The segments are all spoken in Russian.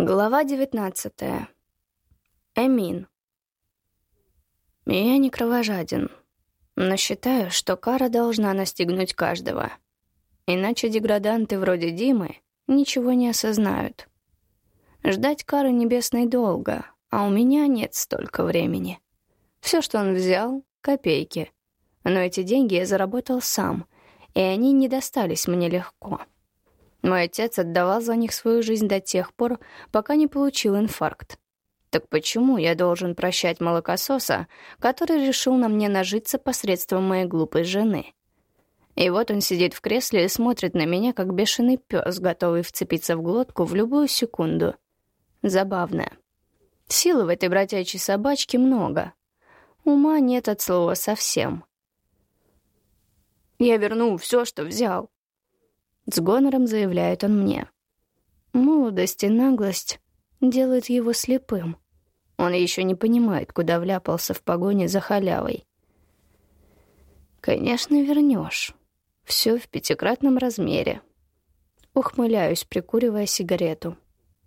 Глава девятнадцатая. Эмин. Я не кровожаден, но считаю, что кара должна настигнуть каждого. Иначе деграданты вроде Димы ничего не осознают. Ждать кары небесной долго, а у меня нет столько времени. Все, что он взял — копейки. Но эти деньги я заработал сам, и они не достались мне легко. Мой отец отдавал за них свою жизнь до тех пор, пока не получил инфаркт. Так почему я должен прощать молокососа, который решил на мне нажиться посредством моей глупой жены? И вот он сидит в кресле и смотрит на меня, как бешеный пес, готовый вцепиться в глотку в любую секунду. Забавно. Силы в этой бродячей собачке много. Ума нет от слова совсем. «Я верну все, что взял», с гонором заявляет он мне. Молодость и наглость делают его слепым. Он еще не понимает, куда вляпался в погоне за халявой. Конечно, вернешь. Все в пятикратном размере. Ухмыляюсь, прикуривая сигарету.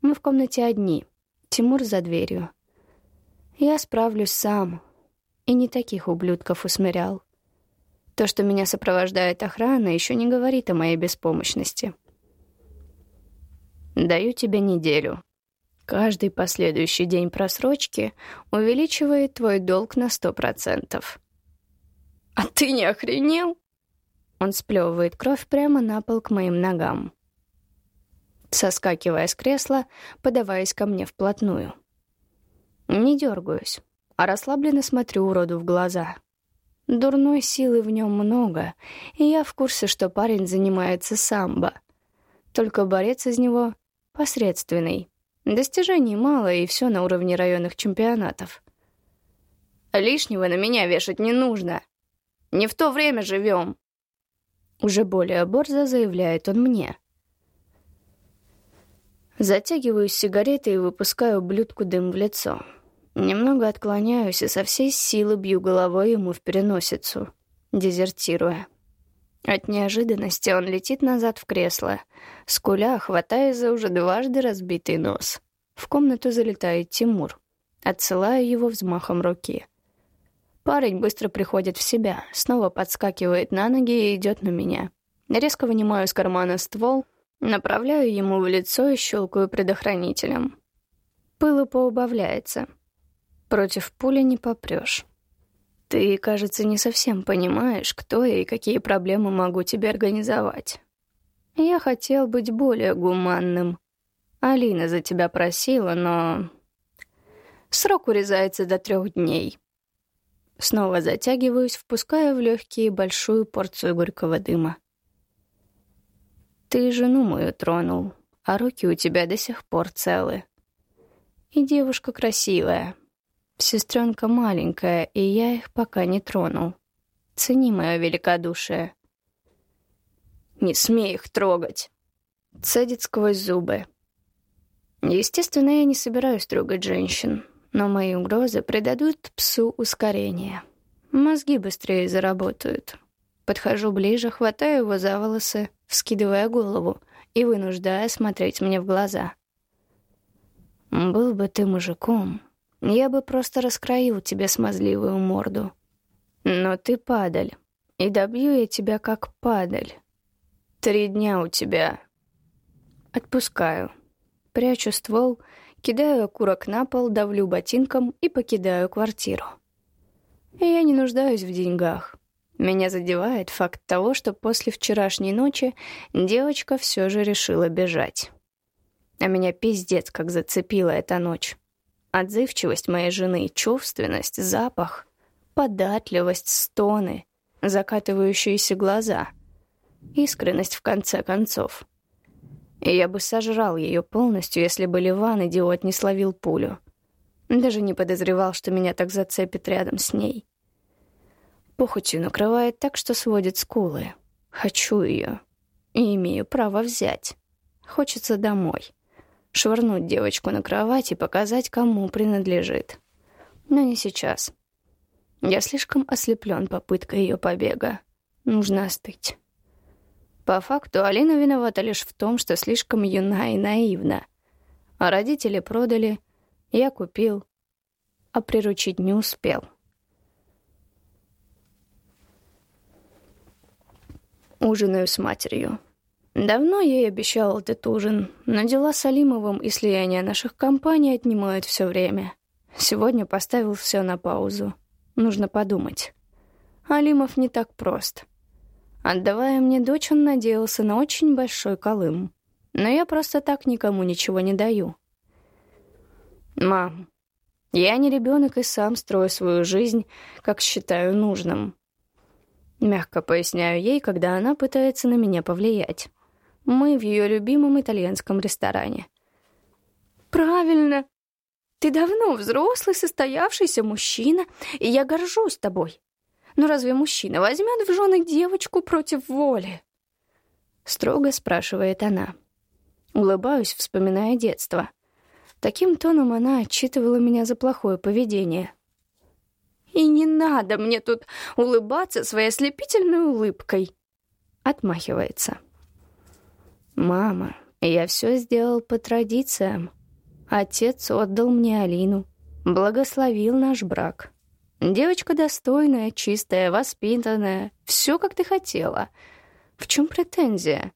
Мы в комнате одни. Тимур за дверью. Я справлюсь сам. И не таких ублюдков усмирял. То, что меня сопровождает охрана, еще не говорит о моей беспомощности. Даю тебе неделю. Каждый последующий день просрочки увеличивает твой долг на сто процентов. «А ты не охренел?» Он сплевывает кровь прямо на пол к моим ногам. Соскакивая с кресла, подаваясь ко мне вплотную. Не дергаюсь, а расслабленно смотрю уроду в глаза — Дурной силы в нем много, и я в курсе, что парень занимается самбо. Только борец из него посредственный. Достижений мало, и все на уровне районных чемпионатов. Лишнего на меня вешать не нужно. Не в то время живем. Уже более борзо заявляет он мне. Затягиваю сигареты и выпускаю блюдку дым в лицо. Немного отклоняюсь и со всей силы бью головой ему в переносицу, дезертируя. От неожиданности он летит назад в кресло, скуля, хватая за уже дважды разбитый нос. В комнату залетает Тимур. Отсылаю его взмахом руки. Парень быстро приходит в себя, снова подскакивает на ноги и идет на меня. Резко вынимаю из кармана ствол, направляю ему в лицо и щелкаю предохранителем. Пылу поубавляется — Против пули не попрешь. Ты, кажется, не совсем понимаешь, кто я и какие проблемы могу тебе организовать. Я хотел быть более гуманным. Алина за тебя просила, но... Срок урезается до трех дней. Снова затягиваюсь, впуская в легкие большую порцию горького дыма. Ты жену мою тронул, а руки у тебя до сих пор целы. И девушка красивая, Сестренка маленькая, и я их пока не тронул. Цени мое великодушие. Не смей их трогать. Цедит сквозь зубы. Естественно, я не собираюсь трогать женщин, но мои угрозы придадут псу ускорение. Мозги быстрее заработают. Подхожу ближе, хватаю его за волосы, вскидывая голову и вынуждая смотреть мне в глаза. «Был бы ты мужиком, я бы просто раскроил тебе смазливую морду. Но ты падаль, и добью я тебя как падаль. Три дня у тебя. Отпускаю. Прячу ствол, кидаю окурок на пол, давлю ботинком и покидаю квартиру. Я не нуждаюсь в деньгах. Меня задевает факт того, что после вчерашней ночи девочка все же решила бежать. А меня пиздец как зацепила эта ночь. Отзывчивость моей жены, чувственность, запах, податливость, стоны, закатывающиеся глаза, искренность в конце концов. Я бы сожрал ее полностью, если бы Ливан, идиот, не словил пулю. Даже не подозревал, что меня так зацепит рядом с ней. Похотью накрывает так, что сводит скулы. Хочу ее. И имею право взять. Хочется домой швырнуть девочку на кровать и показать, кому принадлежит. Но не сейчас. Я слишком ослеплен попыткой ее побега. Нужно остыть. По факту, Алина виновата лишь в том, что слишком юна и наивна. А родители продали, я купил, а приручить не успел. Ужинаю с матерью. Давно ей обещал этот ужин, но дела с Алимовым и слияние наших компаний отнимают все время. Сегодня поставил все на паузу. Нужно подумать. Алимов не так прост. Отдавая мне дочь, он надеялся на очень большой колым. Но я просто так никому ничего не даю. «Мам, я не ребенок и сам строю свою жизнь, как считаю нужным. Мягко поясняю ей, когда она пытается на меня повлиять. Мы в ее любимом итальянском ресторане. «Правильно. Ты давно взрослый, состоявшийся мужчина, и я горжусь тобой. Но разве мужчина возьмет в жены девочку против воли?» Строго спрашивает она. Улыбаюсь, вспоминая детство. Таким тоном она отчитывала меня за плохое поведение — и не надо мне тут улыбаться своей ослепительной улыбкой. Отмахивается. Мама, я все сделал по традициям. Отец отдал мне Алину. Благословил наш брак. Девочка достойная, чистая, воспитанная. Все, как ты хотела. В чем претензия?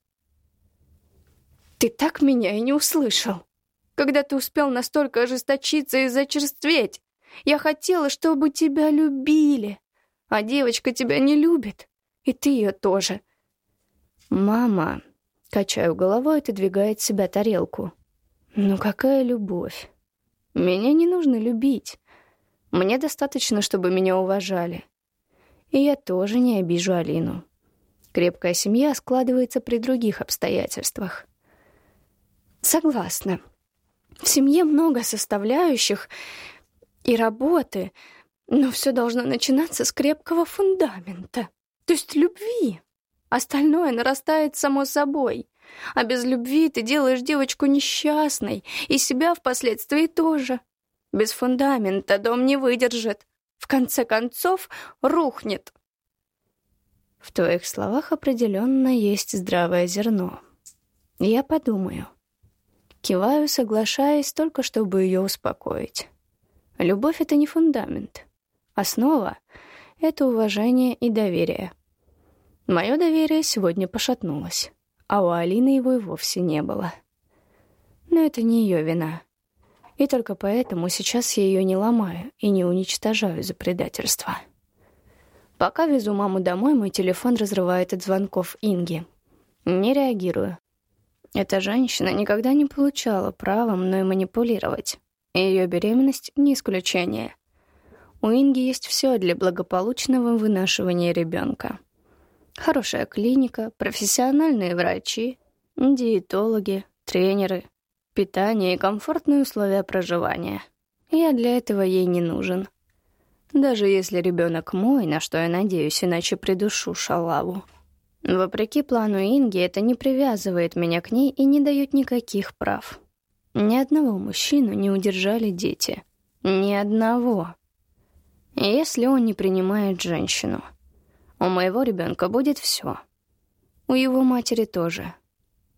Ты так меня и не услышал. Когда ты успел настолько ожесточиться и зачерстветь? Я хотела, чтобы тебя любили. А девочка тебя не любит. И ты ее тоже. Мама, качаю головой, отодвигает себя тарелку. Ну какая любовь? Меня не нужно любить. Мне достаточно, чтобы меня уважали. И я тоже не обижу Алину. Крепкая семья складывается при других обстоятельствах. Согласна. В семье много составляющих, и работы, но все должно начинаться с крепкого фундамента, то есть любви. Остальное нарастает само собой. А без любви ты делаешь девочку несчастной, и себя впоследствии тоже. Без фундамента дом не выдержит. В конце концов, рухнет. В твоих словах определенно есть здравое зерно. Я подумаю. Киваю, соглашаясь, только чтобы ее успокоить. Любовь — это не фундамент. Основа — это уважение и доверие. Мое доверие сегодня пошатнулось, а у Алины его и вовсе не было. Но это не ее вина. И только поэтому сейчас я ее не ломаю и не уничтожаю за предательство. Пока везу маму домой, мой телефон разрывает от звонков Инги. Не реагирую. Эта женщина никогда не получала права мной манипулировать. Ее беременность — не исключение. У Инги есть все для благополучного вынашивания ребенка. Хорошая клиника, профессиональные врачи, диетологи, тренеры, питание и комфортные условия проживания. Я для этого ей не нужен. Даже если ребенок мой, на что я надеюсь, иначе придушу шалаву. Вопреки плану Инги, это не привязывает меня к ней и не дает никаких прав. Ни одного мужчину не удержали дети. Ни одного. Если он не принимает женщину, у моего ребенка будет все. У его матери тоже.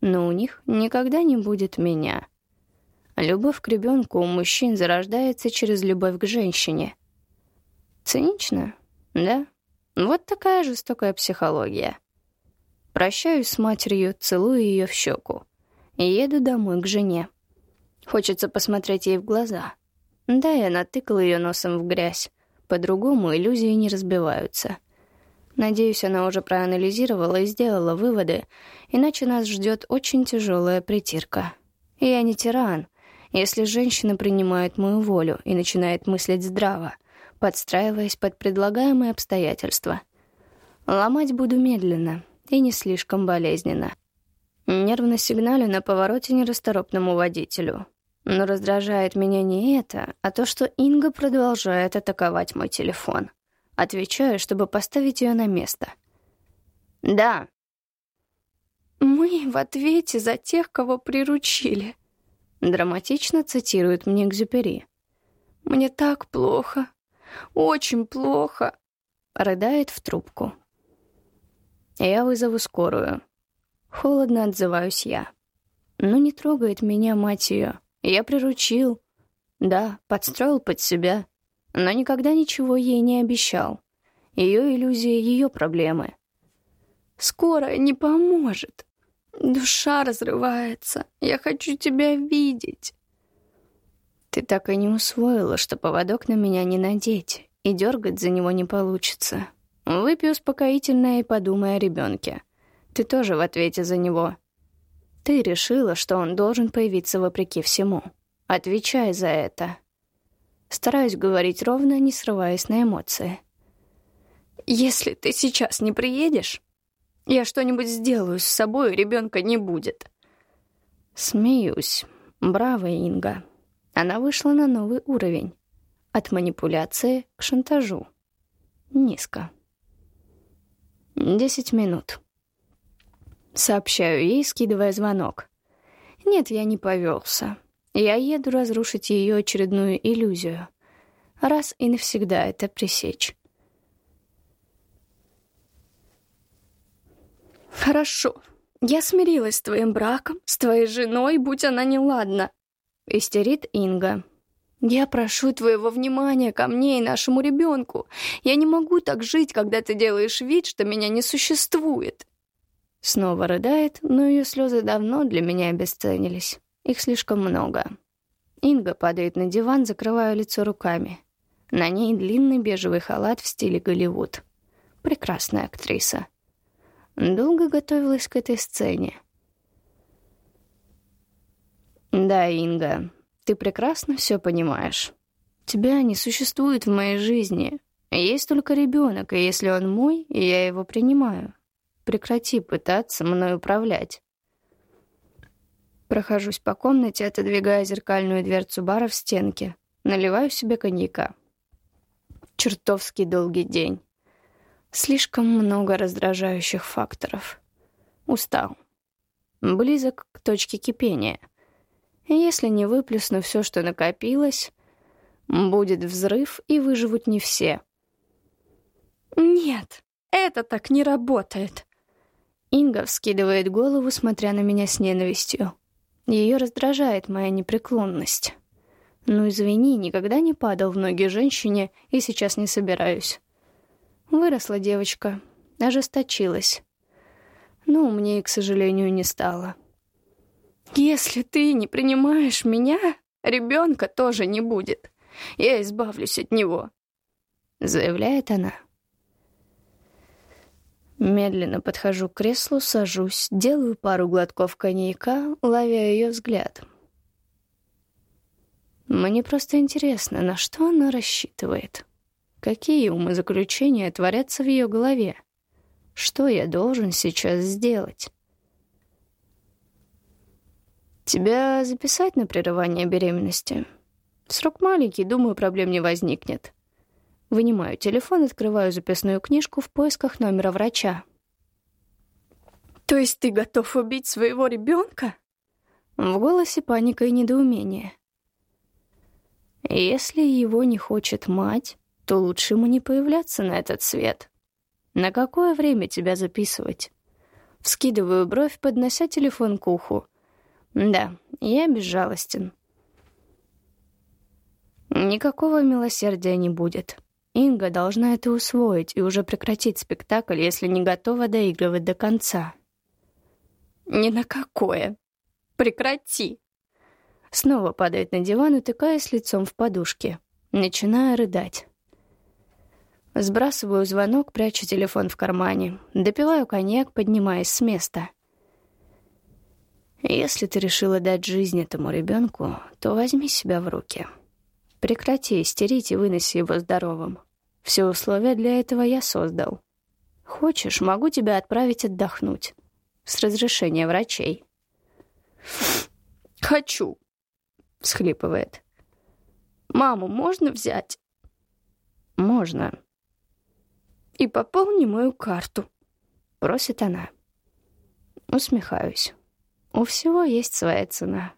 Но у них никогда не будет меня. Любовь к ребенку у мужчин зарождается через любовь к женщине. Цинично, да? Вот такая жестокая психология. Прощаюсь с матерью, целую ее в щеку. И еду домой к жене. Хочется посмотреть ей в глаза. Да, я натыкала ее носом в грязь. По-другому иллюзии не разбиваются. Надеюсь, она уже проанализировала и сделала выводы, иначе нас ждет очень тяжелая притирка. Я не тиран. Если женщина принимает мою волю и начинает мыслить здраво, подстраиваясь под предлагаемые обстоятельства, ломать буду медленно и не слишком болезненно. Нервно сигналю на повороте нерасторопному водителю. Но раздражает меня не это, а то, что Инга продолжает атаковать мой телефон. Отвечаю, чтобы поставить ее на место. «Да». «Мы в ответе за тех, кого приручили», — драматично цитирует мне Гзюпери. «Мне так плохо, очень плохо», — рыдает в трубку. «Я вызову скорую». Холодно отзываюсь я. «Ну не трогает меня, мать ее». Я приручил. Да, подстроил под себя. Но никогда ничего ей не обещал. Ее иллюзии — ее проблемы. «Скоро не поможет. Душа разрывается. Я хочу тебя видеть». Ты так и не усвоила, что поводок на меня не надеть, и дергать за него не получится. Выпей успокоительное и подумай о ребенке. Ты тоже в ответе за него. Ты решила, что он должен появиться вопреки всему. Отвечай за это. Стараюсь говорить ровно, не срываясь на эмоции. «Если ты сейчас не приедешь, я что-нибудь сделаю с собой, ребенка не будет». Смеюсь. Браво, Инга. Она вышла на новый уровень. От манипуляции к шантажу. Низко. Десять минут. Сообщаю ей, скидывая звонок. Нет, я не повелся. Я еду разрушить ее очередную иллюзию. Раз и навсегда это пресечь. «Хорошо. Я смирилась с твоим браком, с твоей женой, будь она неладна. — истерит Инга. «Я прошу твоего внимания ко мне и нашему ребенку. Я не могу так жить, когда ты делаешь вид, что меня не существует». Снова рыдает, но ее слезы давно для меня обесценились. Их слишком много. Инга падает на диван, закрывая лицо руками. На ней длинный бежевый халат в стиле Голливуд. Прекрасная актриса. Долго готовилась к этой сцене. Да, Инга, ты прекрасно все понимаешь. Тебя не существует в моей жизни. Есть только ребенок, и если он мой, я его принимаю. Прекрати пытаться мной управлять. Прохожусь по комнате, отодвигая зеркальную дверцу бара в стенке. Наливаю себе коньяка. Чертовски долгий день. Слишком много раздражающих факторов. Устал. Близок к точке кипения — если не выплесну все, что накопилось, будет взрыв, и выживут не все. «Нет, это так не работает!» Инга вскидывает голову, смотря на меня с ненавистью. Ее раздражает моя непреклонность. Ну, извини, никогда не падал в ноги женщине и сейчас не собираюсь. Выросла девочка, ожесточилась. Но умнее, к сожалению, не стала. Если ты не принимаешь меня, ребенка тоже не будет. Я избавлюсь от него», — заявляет она. Медленно подхожу к креслу, сажусь, делаю пару глотков коньяка, ловя ее взгляд. Мне просто интересно, на что она рассчитывает. Какие умозаключения творятся в ее голове? Что я должен сейчас сделать? Тебя записать на прерывание беременности? Срок маленький, думаю, проблем не возникнет. Вынимаю телефон, открываю записную книжку в поисках номера врача. То есть ты готов убить своего ребенка? В голосе паника и недоумение. Если его не хочет мать, то лучше ему не появляться на этот свет. На какое время тебя записывать? Вскидываю бровь, поднося телефон к уху. Да, я безжалостен. Никакого милосердия не будет. Инга должна это усвоить и уже прекратить спектакль, если не готова доигрывать до конца. «Ни на какое. Прекрати!» Снова падает на диван, утыкаясь лицом в подушке, начиная рыдать. Сбрасываю звонок, прячу телефон в кармане, допиваю коньяк, поднимаясь с места — если ты решила дать жизнь этому ребенку, то возьми себя в руки. Прекрати истерить и выноси его здоровым. Все условия для этого я создал. Хочешь, могу тебя отправить отдохнуть. С разрешения врачей. «Хочу», — всхлипывает. «Маму можно взять?» «Можно». «И пополни мою карту», — просит она. Усмехаюсь. У всего есть своя цена.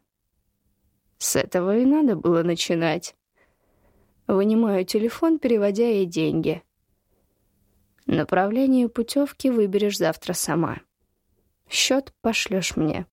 С этого и надо было начинать. Вынимаю телефон, переводя ей деньги. Направление путевки выберешь завтра сама. Счет пошлешь мне.